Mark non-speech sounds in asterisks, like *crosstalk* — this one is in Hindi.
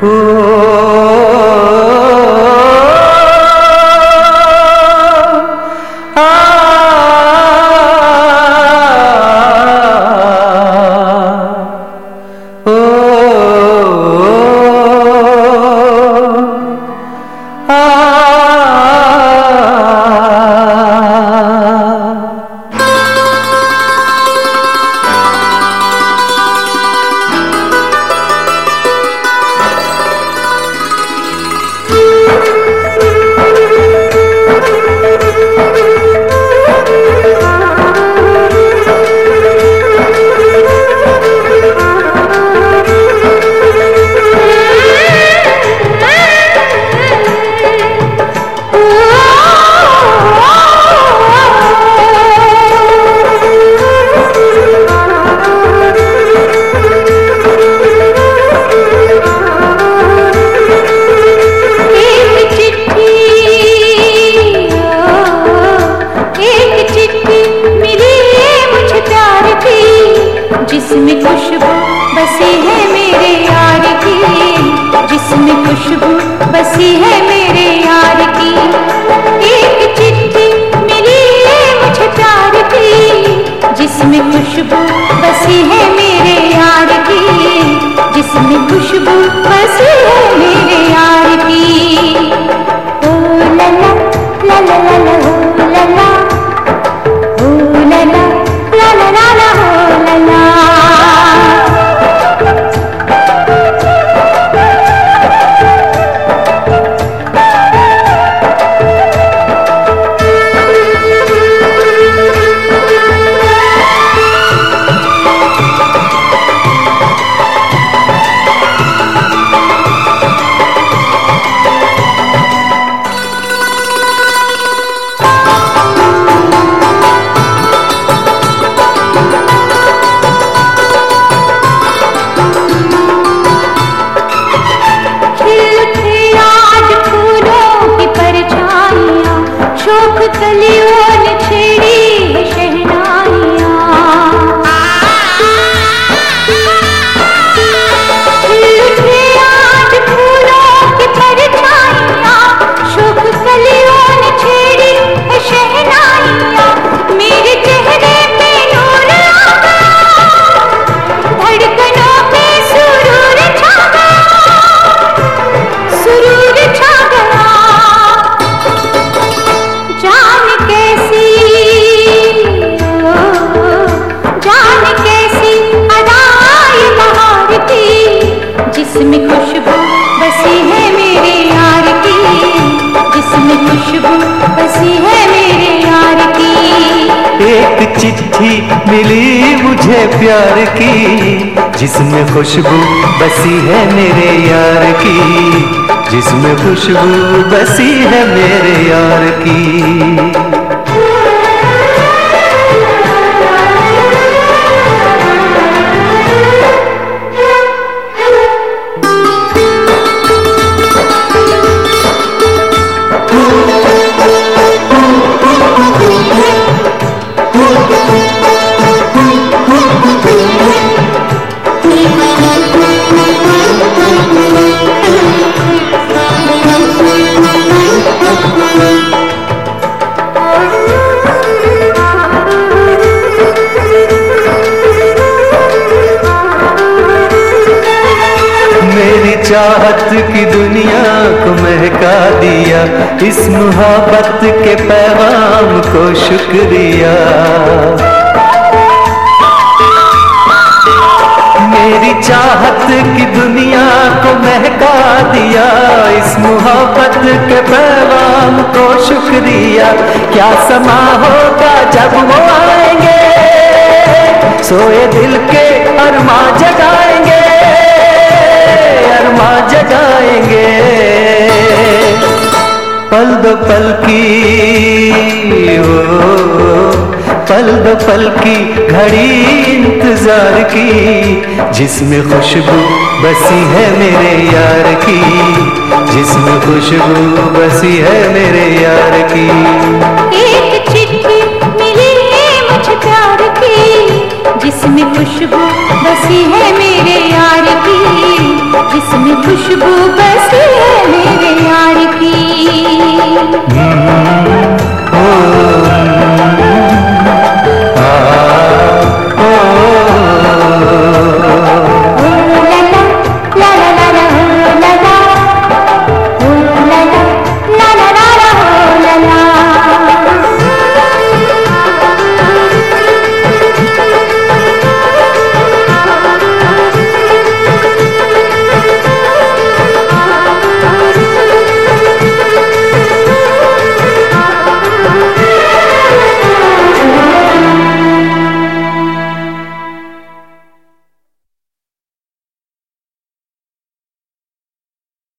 Oh. *laughs* बसी है मेरे यार की। एक चिट्ठी मिली है मुझे प्यार की, जिसमें खुशबू बसी है जिसमें खुशबू बसी है मेरे यार की। जिसमें खुशबू बसी है मेरे यार की। एक चिट्ठी मिली मुझे प्यार की। जिसमें खुशबू बसी है मेरे यार की। जिसमें खुशबू बसी है मेरे यार की। चाहत की दुनिया को महका दिया, इस मुहब्बत के पैगाम को शुक्रिया। मेरी चाहत की दुनिया को महका दिया, इस मोहब्बत के पैगाम को शुक्रिया। क्या समा होगा जब वो आएँगे? सोए दिल के अरमा जगाएँगे पल की ओ, पल दो पल की घड़ी इंतज़ार की जिसमें खुशबू बसी है मेरे यार की जिसमें खुशबू बसी है मेरे यार की।